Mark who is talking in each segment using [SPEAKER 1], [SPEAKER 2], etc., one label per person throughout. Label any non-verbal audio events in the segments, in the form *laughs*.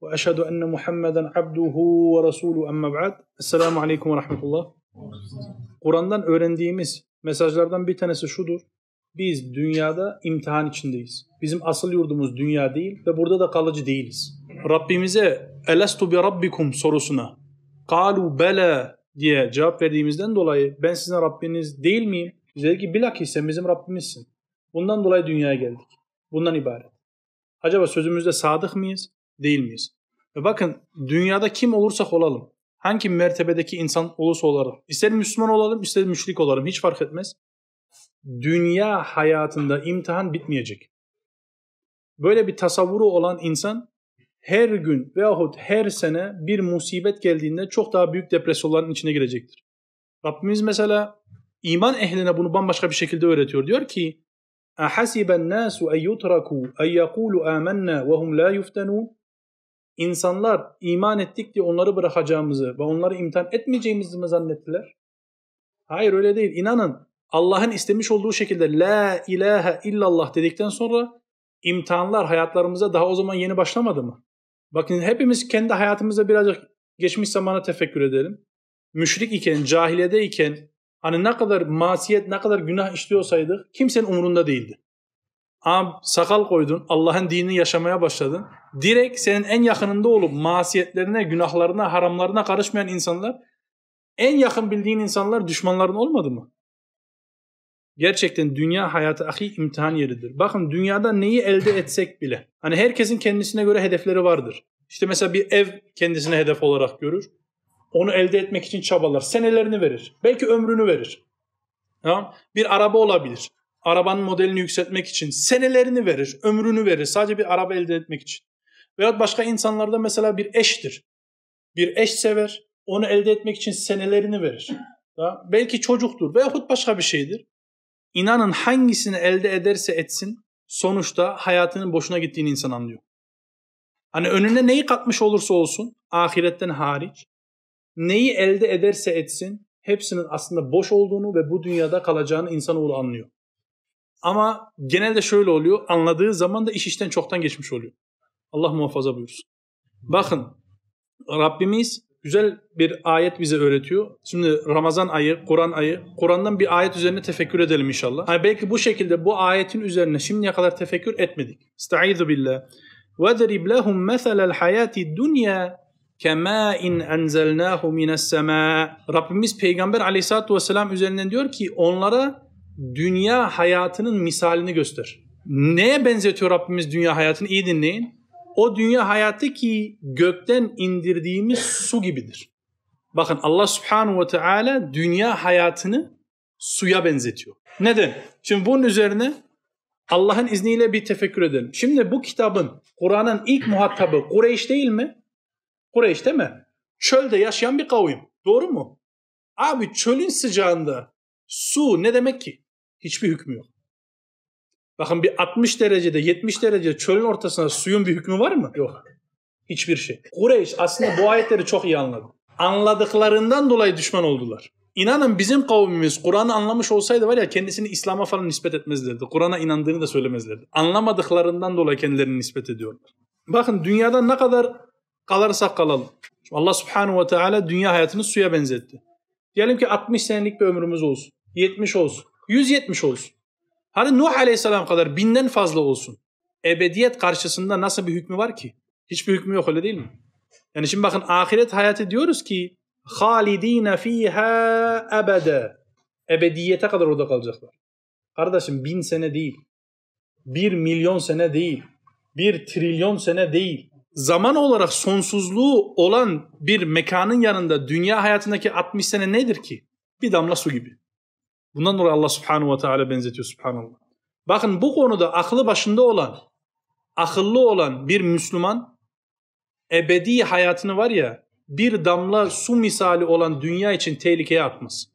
[SPEAKER 1] وأشهد أن محمدا عبده ورسوله أما بعد السلام عليكم ورحمة الله Kur'an'dan öğrendiğimiz mesajlardan bir tanesi şudur. Biz dünyada imtihan içindeyiz. Bizim asıl yurdumuz dünya değil ve burada da kalıcı değiliz. Rabbimize elestu bi rabbikum sorusuna kalu bela diye cevap verdiğimizden dolayı ben sizin Rabbiniz değil miyim? Biz dedik ki bilakis sen bizim Rabbimizsin. Bundan dolayı dünyaya geldik. Bundan ibaret. Acaba sözümüzde sadık mıyız? değil miyiz? Ve bakın dünyada kim olursak olalım, hangi mertebedeki insan olursa olalım, ister Müslüman olalım, ister müşrik olalım hiç fark etmez. Dünya hayatında imtihan bitmeyecek. Böyle bir tasavvuru olan insan her gün veyahut her sene bir musibet geldiğinde çok daha büyük depresyonların içine girecektir. Rabbimiz mesela iman ehline bunu bambaşka bir şekilde öğretiyor. Diyor ki: "Ahasiben nasu en yutraku en yekulu amanna ve hum la yuftenun?" İnsanlar iman ettik diye onları bırakacağımızı ve onları imtihan etmeyeceğimizi mi zannettiler? Hayır öyle değil. İnanın Allah'ın istemiş olduğu şekilde La ilahe illallah dedikten sonra imtihanlar hayatlarımıza daha o zaman yeni başlamadı mı? Bakın hepimiz kendi hayatımızda birazcık geçmiş zamana tefekkür edelim. Müşrik iken, cahilede iken hani ne kadar masiyet, ne kadar günah işliyorsaydık kimsenin umurunda değildi. Ama sakal koydun, Allah'ın dinini yaşamaya başladın. Direkt senin en yakınında olup masiyetlerine, günahlarına, haramlarına karışmayan insanlar en yakın bildiğin insanlar düşmanların olmadı mı? Gerçekten dünya hayatı ahi imtihan yeridir. Bakın dünyada neyi elde etsek bile. Hani herkesin kendisine göre hedefleri vardır. İşte mesela bir ev kendisine hedef olarak görür. Onu elde etmek için çabalar. Senelerini verir. Belki ömrünü verir. Tamam? Bir araba olabilir. Arabanın modelini yükseltmek için senelerini verir, ömrünü verir sadece bir araba elde etmek için. Veyahut başka insanlarda mesela bir eştir. Bir eş sever, onu elde etmek için senelerini verir. Tamam? Belki çocuktur veyahut başka bir şeydir. İnanın hangisini elde ederse etsin sonuçta hayatının boşuna gittiğini insan anlıyor. Hani önüne neyi katmış olursa olsun ahiretten hariç neyi elde ederse etsin hepsinin aslında boş olduğunu ve bu dünyada kalacağını insanoğlu anlıyor. Ama genelde şöyle oluyor anladığı zaman da iş işten çoktan geçmiş oluyor. Allah muhafaza buyursun. Bakın Rabbimiz güzel bir ayet bize öğretiyor. Şimdi Ramazan ayı, Kur'an ayı. Kur'an'dan bir ayet üzerine tefekkür edelim inşallah. Yani belki bu şekilde bu ayetin üzerine şimdiye kadar tefekkür etmedik. Estaizu billah. وَذَرِبْ لَهُمْ مَثَلَ الْحَيَاةِ الدُّنْيَا كَمَا اِنْ اَنْزَلْنَاهُ مِنَ السَّمَاءِ Rabbimiz Peygamber aleyhissalatü vesselam üzerinden diyor ki onlara dünya hayatının misalini göster. Neye benzetiyor Rabbimiz dünya hayatını? İyi dinleyin. O dünya hayatı ki gökten indirdiğimiz su gibidir. Bakın Allah subhanahu ve teala dünya hayatını suya benzetiyor. Neden? Şimdi bunun üzerine Allah'ın izniyle bir tefekkür edelim. Şimdi bu kitabın, Kur'an'ın ilk muhatabı Kureyş değil mi? Kureyş değil mi? Çölde yaşayan bir kavim. Doğru mu? Abi çölün sıcağında su ne demek ki? Hiçbir hükmü yok. Bakın bir 60 derecede 70 derece çölün ortasında suyun bir hükmü var mı? Yok. Hiçbir şey. Kureyş aslında bu ayetleri çok iyi anladı. Anladıklarından dolayı düşman oldular. İnanın bizim kavmimiz Kur'an'ı anlamış olsaydı var ya kendisini İslam'a falan nispet etmezlerdi. Kur'an'a inandığını da söylemezlerdi. Anlamadıklarından dolayı kendilerini nispet ediyorlar. Bakın dünyada ne kadar kalırsak kalalım. Allah subhanahu ve teala dünya hayatını suya benzetti. Diyelim ki 60 senelik bir ömrümüz olsun. 70 olsun. 170 olsun. Hadi Nuh Aleyhisselam kadar binden fazla olsun. Ebediyet karşısında nasıl bir hükmü var ki? Hiçbir hükmü yok öyle değil mi? Yani şimdi bakın ahiret hayatı diyoruz ki halidine fiha ebede. Ebediyete kadar orada kalacaklar. Kardeşim bin sene değil. Bir milyon sene değil. Bir trilyon sene değil. Zaman olarak sonsuzluğu olan bir mekanın yanında dünya hayatındaki 60 sene nedir ki? Bir damla su gibi. Bundan dolayı Allah subhanahu ve teala benzetiyor subhanallah. Bakın bu konuda aklı başında olan, akıllı olan bir Müslüman ebedi hayatını var ya bir damla su misali olan dünya için tehlikeye atmaz.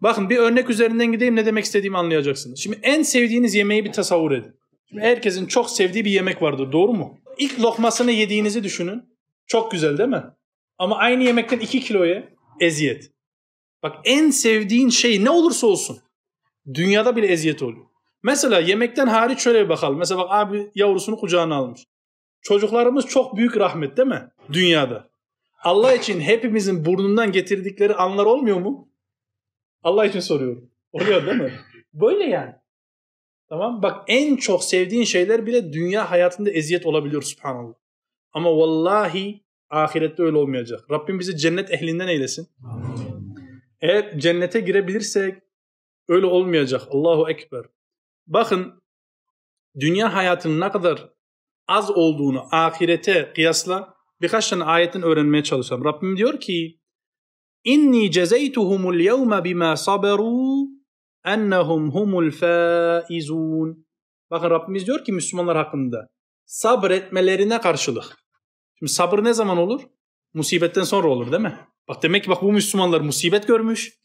[SPEAKER 1] Bakın bir örnek üzerinden gideyim ne demek istediğimi anlayacaksınız. Şimdi en sevdiğiniz yemeği bir tasavvur edin. Şimdi herkesin çok sevdiği bir yemek vardır doğru mu? İlk lokmasını yediğinizi düşünün. Çok güzel değil mi? Ama aynı yemekten 2 kiloya eziyet. Bak en sevdiğin şey ne olursa olsun dünyada bile eziyet oluyor. Mesela yemekten hariç şöyle bir bakalım. Mesela bak abi yavrusunu kucağına almış. Çocuklarımız çok büyük rahmet değil mi? Dünyada. Allah için hepimizin burnundan getirdikleri anlar olmuyor mu? Allah için soruyorum. Oluyor değil mi? Böyle yani. Tamam Bak en çok sevdiğin şeyler bile dünya hayatında eziyet olabiliyor subhanallah. Ama vallahi ahirette öyle olmayacak. Rabbim bizi cennet ehlinden eylesin. Eğer cennete girebilirsek öyle olmayacak. Allahu Ekber. Bakın dünya hayatının ne kadar az olduğunu ahirete kıyasla birkaç tane ayetin öğrenmeye çalışacağım. Rabbim diyor ki İnni cezeytuhumul yevme bima saberu ennehum humul faizun. Bakın Rabbimiz diyor ki Müslümanlar hakkında sabretmelerine karşılık. Şimdi sabır ne zaman olur? Musibetten sonra olur değil mi? Bak demek ki bak bu Müslümanlar musibet görmüş.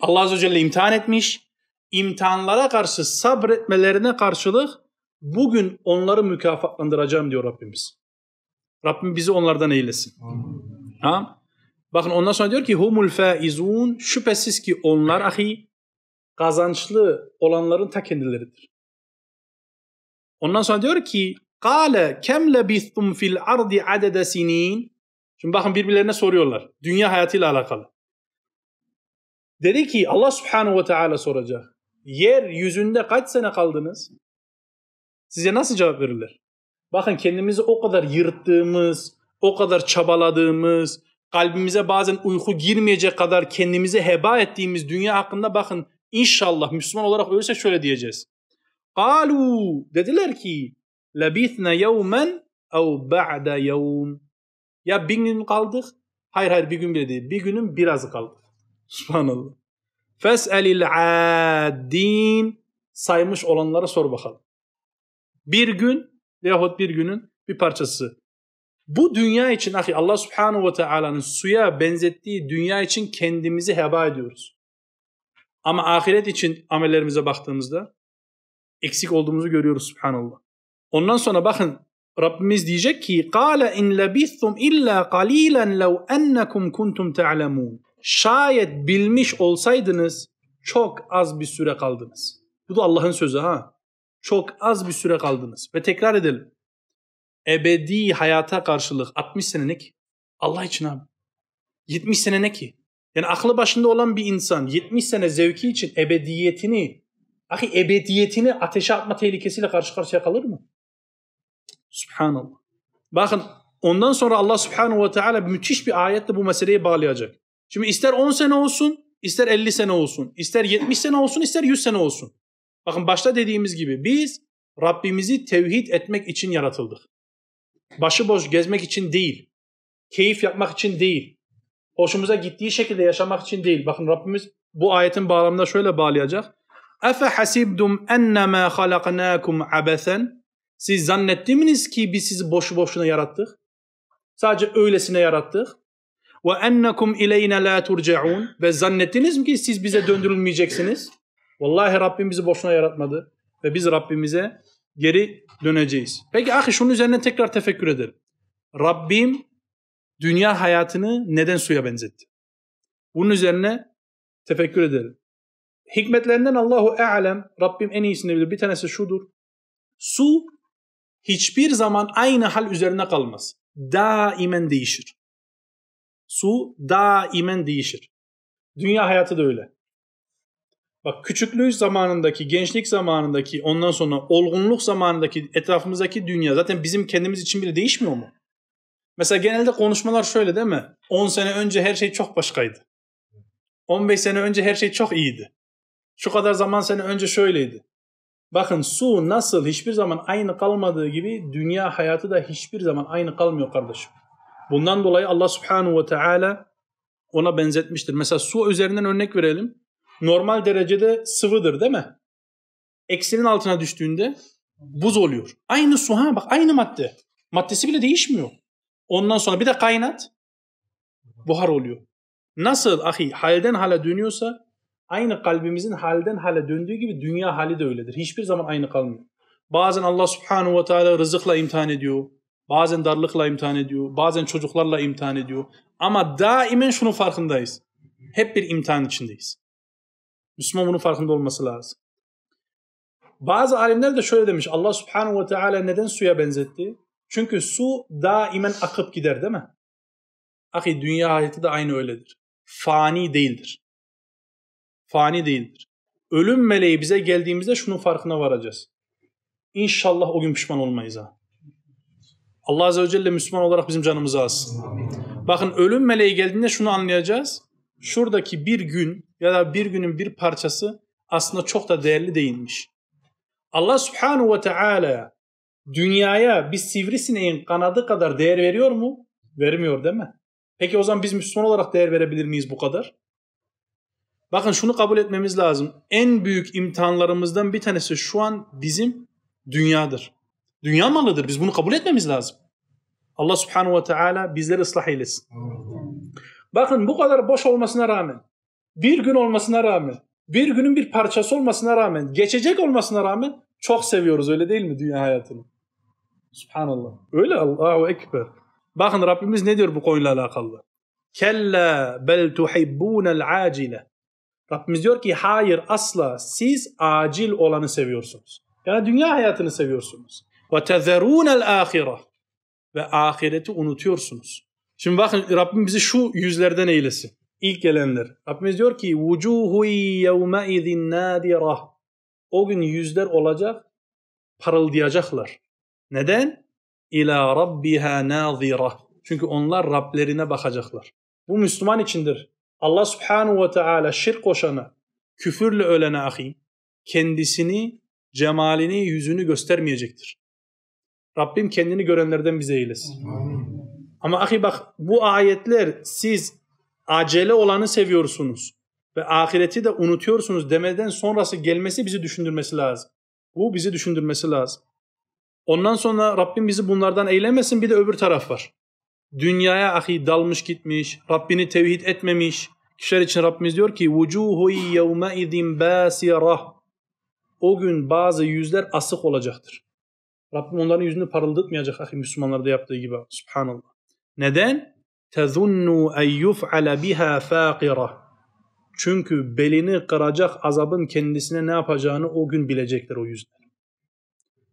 [SPEAKER 1] Allah Azze ve Celle imtihan etmiş. İmtihanlara karşı sabretmelerine karşılık bugün onları mükafatlandıracağım diyor Rabbimiz. Rabbim bizi onlardan eylesin. Ha? Bakın ondan sonra diyor ki humul faizun şüphesiz ki onlar ahi kazançlı olanların ta kendileridir. Ondan sonra diyor ki Kale kem lebithtum fil ardi adede sinin. Şimdi bakın birbirlerine soruyorlar. Dünya hayatıyla alakalı. Dedi ki Allah subhanahu ve teala soracak. Yer yüzünde kaç sene kaldınız? Size nasıl cevap verirler? Bakın kendimizi o kadar yırttığımız, o kadar çabaladığımız, kalbimize bazen uyku girmeyecek kadar kendimizi heba ettiğimiz dünya hakkında bakın inşallah Müslüman olarak ölürse şöyle diyeceğiz. Kalu dediler ki lebithne yevmen ev ba'de yevm. Ya bir gün kaldık. Hayır hayır bir gün bile değil. Bir günün birazı kaldı. *laughs* Subhanallah. Fes'elil addin. Saymış olanlara sor bakalım. Bir gün veyahut bir günün bir parçası. Bu dünya için ahi Allah subhanahu ve teala'nın suya benzettiği dünya için kendimizi heba ediyoruz. Ama ahiret için amellerimize baktığımızda eksik olduğumuzu görüyoruz subhanallah. Ondan sonra bakın Rabbimiz diyecek ki قَالَ اِنْ لَبِثْتُمْ اِلَّا قَلِيلًا لَوْ اَنَّكُمْ كُنْتُمْ تَعْلَمُونَ Şayet bilmiş olsaydınız çok az bir süre kaldınız. Bu da Allah'ın sözü ha. Çok az bir süre kaldınız. Ve tekrar edelim. Ebedi hayata karşılık 60 sene ne ki? Allah için abi. 70 sene ne ki? Yani aklı başında olan bir insan 70 sene zevki için ebediyetini, ahi ebediyetini ateşe atma tehlikesiyle karşı karşıya kalır mı? Subhanallah. Bakın ondan sonra Allah subhanahu ve teala müthiş bir ayetle bu meseleyi bağlayacak. Şimdi ister 10 sene olsun, ister 50 sene olsun, ister 70 sene olsun, ister 100 sene olsun. Bakın başta dediğimiz gibi biz Rabbimizi tevhid etmek için yaratıldık. Başıboş gezmek için değil. Keyif yapmak için değil. Hoşumuza gittiği şekilde yaşamak için değil. Bakın Rabbimiz bu ayetin bağlamında şöyle bağlayacak. Efe hasibdum ennema halaknakum abesen siz zannettiniz ki biz sizi boşu boşuna yarattık. Sadece öylesine yarattık. Ve ennekum ileyne la turcaun ve zannettiniz mi ki siz bize döndürülmeyeceksiniz? Vallahi Rabbim bizi boşuna yaratmadı ve biz Rabbimize geri döneceğiz. Peki ahi şunun üzerine tekrar tefekkür edelim. Rabbim dünya hayatını neden suya benzetti? Bunun üzerine tefekkür edelim. Hikmetlerinden Allahu alem Rabbim en iyisini bilir. Bir tanesi şudur. Su hiçbir zaman aynı hal üzerine kalmaz. Daimen değişir. Su daimen değişir. Dünya hayatı da öyle. Bak küçüklük zamanındaki, gençlik zamanındaki, ondan sonra olgunluk zamanındaki etrafımızdaki dünya zaten bizim kendimiz için bile değişmiyor mu? Mesela genelde konuşmalar şöyle değil mi? 10 sene önce her şey çok başkaydı. 15 sene önce her şey çok iyiydi. Şu kadar zaman sene önce şöyleydi. Bakın su nasıl hiçbir zaman aynı kalmadığı gibi dünya hayatı da hiçbir zaman aynı kalmıyor kardeşim. Bundan dolayı Allah subhanahu ve teala ona benzetmiştir. Mesela su üzerinden örnek verelim. Normal derecede sıvıdır değil mi? Eksinin altına düştüğünde buz oluyor. Aynı su ha bak aynı madde. Maddesi bile değişmiyor. Ondan sonra bir de kaynat. Buhar oluyor. Nasıl ahi halden hale dönüyorsa aynı kalbimizin halden hale döndüğü gibi dünya hali de öyledir. Hiçbir zaman aynı kalmıyor. Bazen Allah subhanahu ve teala rızıkla imtihan ediyor. Bazen darlıkla imtihan ediyor. Bazen çocuklarla imtihan ediyor. Ama daimen şunun farkındayız. Hep bir imtihan içindeyiz. Müslüman bunun farkında olması lazım. Bazı alimler de şöyle demiş. Allah subhanahu ve teala neden suya benzetti? Çünkü su daimen akıp gider değil mi? Ahi dünya hayatı da aynı öyledir. Fani değildir. Fani değildir. Ölüm meleği bize geldiğimizde şunun farkına varacağız. İnşallah o gün pişman olmayız ha. Allah Azze ve Celle Müslüman olarak bizim canımızı alsın. Bakın ölüm meleği geldiğinde şunu anlayacağız. Şuradaki bir gün ya da bir günün bir parçası aslında çok da değerli değilmiş. Allah Subhanahu ve Teala dünyaya bir sivrisineğin kanadı kadar değer veriyor mu? Vermiyor değil mi? Peki o zaman biz Müslüman olarak değer verebilir miyiz bu kadar? Bakın şunu kabul etmemiz lazım. En büyük imtihanlarımızdan bir tanesi şu an bizim dünyadır. Dünya malıdır. Biz bunu kabul etmemiz lazım. Allah subhanahu ve teala bizleri ıslah eylesin. Bakın bu kadar boş olmasına rağmen, bir gün olmasına rağmen, bir günün bir parçası olmasına rağmen, geçecek olmasına rağmen çok seviyoruz öyle değil mi dünya hayatını? Subhanallah. Öyle Allahu Ekber. Bakın Rabbimiz ne diyor bu konuyla alakalı? Kella bel tuhibbunel acile. Rabbimiz diyor ki hayır asla siz acil olanı seviyorsunuz. Yani dünya hayatını seviyorsunuz. Ve tezerûnel âhire. Ve ahireti unutuyorsunuz. Şimdi bakın Rabbim bizi şu yüzlerden eylesin. İlk gelenler. Rabbimiz diyor ki vucuhu yevme izin nadira. O gün yüzler olacak, parıldayacaklar. Neden? İlâ rabbiha nazira. Çünkü onlar Rablerine bakacaklar. Bu Müslüman içindir. Allah subhanahu ve teala şirk koşana, küfürle ölene ahi, kendisini, cemalini, yüzünü göstermeyecektir. Rabbim kendini görenlerden bize eylesin. Ama ahi bak bu ayetler siz acele olanı seviyorsunuz ve ahireti de unutuyorsunuz demeden sonrası gelmesi bizi düşündürmesi lazım. Bu bizi düşündürmesi lazım. Ondan sonra Rabbim bizi bunlardan eylemesin bir de öbür taraf var. Dünyaya ahi dalmış gitmiş, Rabbini tevhid etmemiş. Kişiler için Rabbimiz diyor ki yevme izin basirah. O gün bazı yüzler asık olacaktır. Rabbim onların yüzünü parıldatmayacak ahi Müslümanlarda yaptığı gibi. Subhanallah. Neden? Tezunnu en yuf'ale biha faqira. Çünkü belini kıracak azabın kendisine ne yapacağını o gün bilecektir o yüzler.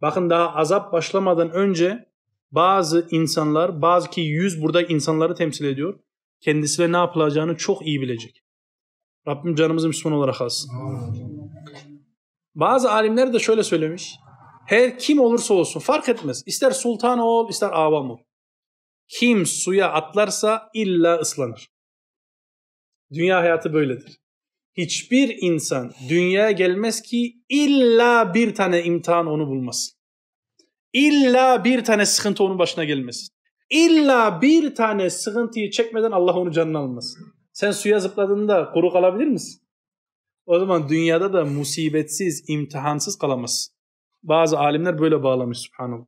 [SPEAKER 1] Bakın daha azap başlamadan önce bazı insanlar, bazı ki yüz burada insanları temsil ediyor. Kendisine ne yapılacağını çok iyi bilecek. Rabbim canımızı Müslüman olarak alsın. Bazı alimler de şöyle söylemiş. Her kim olursa olsun fark etmez. İster sultan ol, ister avam ol. Kim suya atlarsa illa ıslanır. Dünya hayatı böyledir. Hiçbir insan dünyaya gelmez ki illa bir tane imtihan onu bulmasın. İlla bir tane sıkıntı onun başına gelmesin. İlla bir tane sıkıntıyı çekmeden Allah onu canına almasın. Sen suya zıpladığında kuru kalabilir misin? O zaman dünyada da musibetsiz, imtihansız kalamazsın. Bazı alimler böyle bağlamış subhanallah.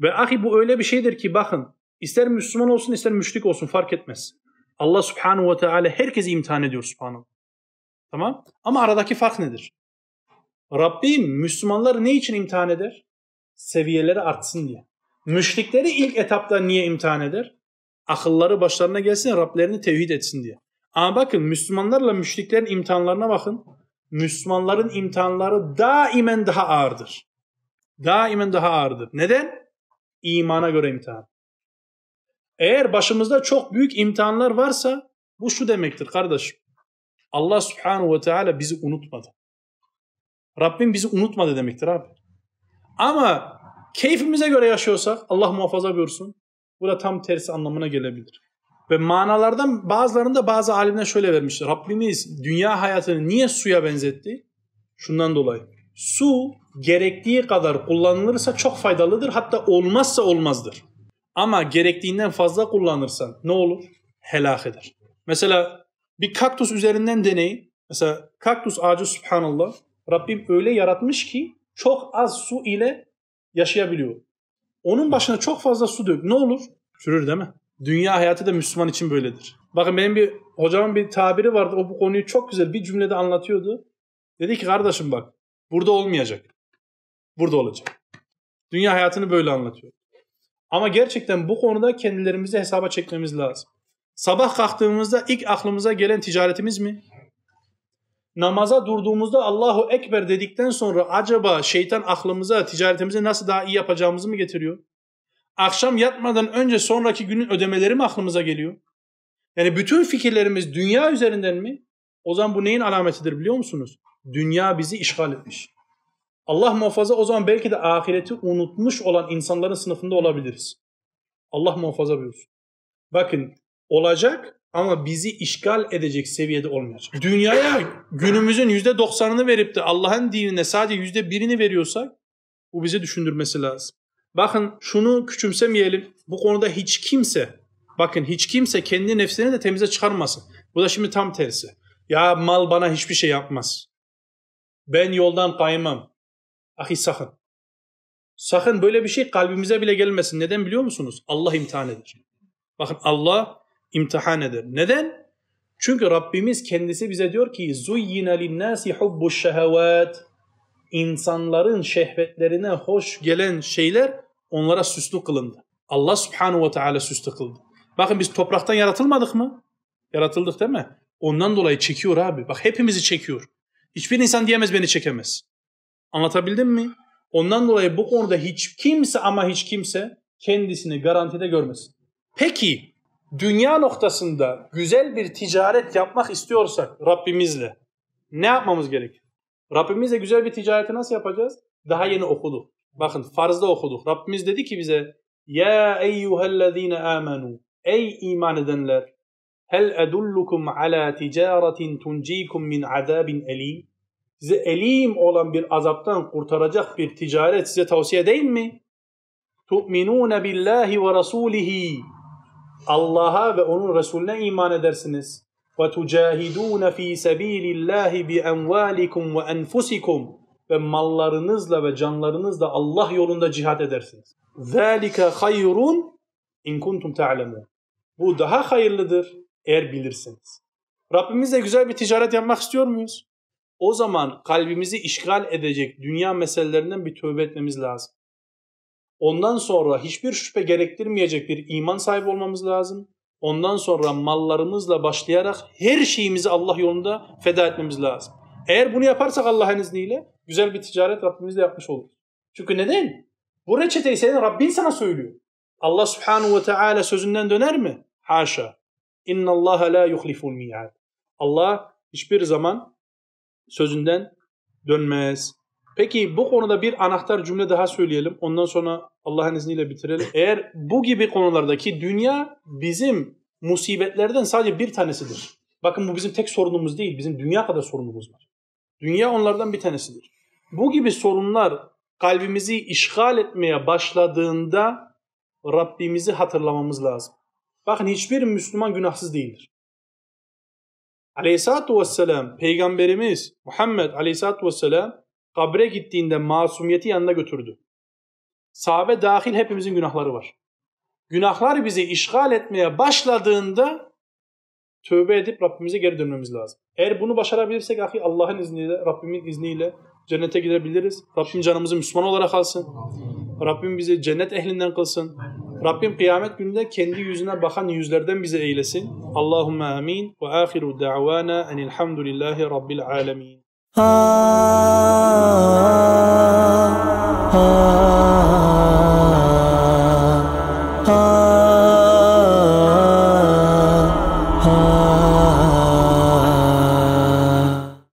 [SPEAKER 1] Ve ahi bu öyle bir şeydir ki bakın ister Müslüman olsun ister müşrik olsun fark etmez. Allah subhanahu ve teala herkesi imtihan ediyor subhanallah. Tamam? Ama aradaki fark nedir? Rabbim Müslümanları ne için imtihan eder? Seviyeleri artsın diye. Müşrikleri ilk etapta niye imtihan eder? Akılları başlarına gelsin, Rablerini tevhid etsin diye. Ama bakın Müslümanlarla müşriklerin imtihanlarına bakın. Müslümanların imtihanları daimen daha ağırdır. Daimen daha ağırdır. Neden? İmana göre imtihan. Eğer başımızda çok büyük imtihanlar varsa bu şu demektir kardeşim. Allah subhanahu ve teala bizi unutmadı. Rabbim bizi unutmadı demektir abi. Ama keyfimize göre yaşıyorsak Allah muhafaza buyursun. Bu da tam tersi anlamına gelebilir. Ve manalardan bazılarında bazı alimler şöyle vermişler. Rabbimiz dünya hayatını niye suya benzetti? Şundan dolayı. Su gerektiği kadar kullanılırsa çok faydalıdır. Hatta olmazsa olmazdır. Ama gerektiğinden fazla kullanırsan ne olur? Helak eder. Mesela bir kaktüs üzerinden deneyin. Mesela kaktüs ağacı subhanallah. Rabbim öyle yaratmış ki çok az su ile yaşayabiliyor. Onun başına çok fazla su dök. Ne olur? Çürür değil mi? Dünya hayatı da Müslüman için böyledir. Bakın benim bir hocamın bir tabiri vardı. O bu konuyu çok güzel bir cümlede anlatıyordu. Dedi ki kardeşim bak burada olmayacak. Burada olacak. Dünya hayatını böyle anlatıyor. Ama gerçekten bu konuda kendilerimizi hesaba çekmemiz lazım. Sabah kalktığımızda ilk aklımıza gelen ticaretimiz mi? Namaza durduğumuzda Allahu Ekber dedikten sonra acaba şeytan aklımıza ticaretimizi nasıl daha iyi yapacağımızı mı getiriyor? Akşam yatmadan önce sonraki günün ödemeleri mi aklımıza geliyor? Yani bütün fikirlerimiz dünya üzerinden mi? O zaman bu neyin alametidir biliyor musunuz? Dünya bizi işgal etmiş. Allah muhafaza o zaman belki de ahireti unutmuş olan insanların sınıfında olabiliriz. Allah muhafaza buyursun. Bakın olacak ama bizi işgal edecek seviyede olmayacak. Dünyaya günümüzün yüzde doksanını verip de Allah'ın dinine sadece yüzde birini veriyorsak bu bizi düşündürmesi lazım. Bakın şunu küçümsemeyelim. Bu konuda hiç kimse, bakın hiç kimse kendi nefsini de temize çıkarmasın. Bu da şimdi tam tersi. Ya mal bana hiçbir şey yapmaz. Ben yoldan kaymam. Ahi sakın. Sakın böyle bir şey kalbimize bile gelmesin. Neden biliyor musunuz? Allah imtihan eder. Bakın Allah imtihan eder. Neden? Çünkü Rabbimiz kendisi bize diyor ki zuyyine linnâsi hubbuş şehevat insanların şehvetlerine hoş gelen şeyler onlara süslü kılındı. Allah subhanahu ve teala süslü kıldı. Bakın biz topraktan yaratılmadık mı? Yaratıldık değil mi? Ondan dolayı çekiyor abi. Bak hepimizi çekiyor. Hiçbir insan diyemez beni çekemez. Anlatabildim mi? Ondan dolayı bu konuda hiç kimse ama hiç kimse kendisini garantide görmesin. Peki dünya noktasında güzel bir ticaret yapmak istiyorsak Rabbimizle ne yapmamız gerekir? Rabbimizle güzel bir ticareti nasıl yapacağız? Daha yeni okuduk. Bakın farzda okuduk. Rabbimiz dedi ki bize Ya eyyühellezine amenu Ey iman edenler Hel edullukum ala ticaretin tuncikum min azabin elim Size elim olan bir azaptan kurtaracak bir ticaret size tavsiye değil mi? Tu'minune billahi ve rasulihi Allah'a ve onun Resulüne iman edersiniz. Ve tucahidun fi sabilillahi bi amwalikum ve mallarınızla ve canlarınızla Allah yolunda cihat edersiniz. Zalika hayrun in kuntum ta'lemun. Bu daha hayırlıdır eğer bilirsiniz. Rabbimizle güzel bir ticaret yapmak istiyor muyuz? O zaman kalbimizi işgal edecek dünya meselelerinden bir tövbe etmemiz lazım. Ondan sonra hiçbir şüphe gerektirmeyecek bir iman sahibi olmamız lazım. Ondan sonra mallarımızla başlayarak her şeyimizi Allah yolunda feda etmemiz lazım. Eğer bunu yaparsak Allah'ın izniyle güzel bir ticaret Rabbimizle yapmış oluruz. Çünkü neden? Bu reçeteyi senin Rabbin sana söylüyor. Allah subhanahu ve teala sözünden döner mi? Haşa. İnna Allah la yuhliful mi'ad. Allah hiçbir zaman sözünden dönmez. Peki bu konuda bir anahtar cümle daha söyleyelim. Ondan sonra Allah'ın izniyle bitirelim. Eğer bu gibi konulardaki dünya bizim musibetlerden sadece bir tanesidir. Bakın bu bizim tek sorunumuz değil. Bizim dünya kadar sorunumuz var. Dünya onlardan bir tanesidir. Bu gibi sorunlar kalbimizi işgal etmeye başladığında Rabbimizi hatırlamamız lazım. Bakın hiçbir Müslüman günahsız değildir. Aleyhissalatu vesselam Peygamberimiz Muhammed Aleyhissalatu vesselam kabre gittiğinde masumiyeti yanına götürdü. Sahabe dahil hepimizin günahları var. Günahlar bizi işgal etmeye başladığında tövbe edip Rabbimize geri dönmemiz lazım. Eğer bunu başarabilirsek ahi Allah'ın izniyle, Rabbimin izniyle cennete gidebiliriz. Rabbim canımızı Müslüman olarak alsın. Rabbim bizi cennet ehlinden kılsın. Rabbim kıyamet gününde kendi yüzüne bakan yüzlerden bizi eylesin. Allahumme amin ve ahiru da'vana enilhamdülillahi rabbil alemin. ah, ah, ah.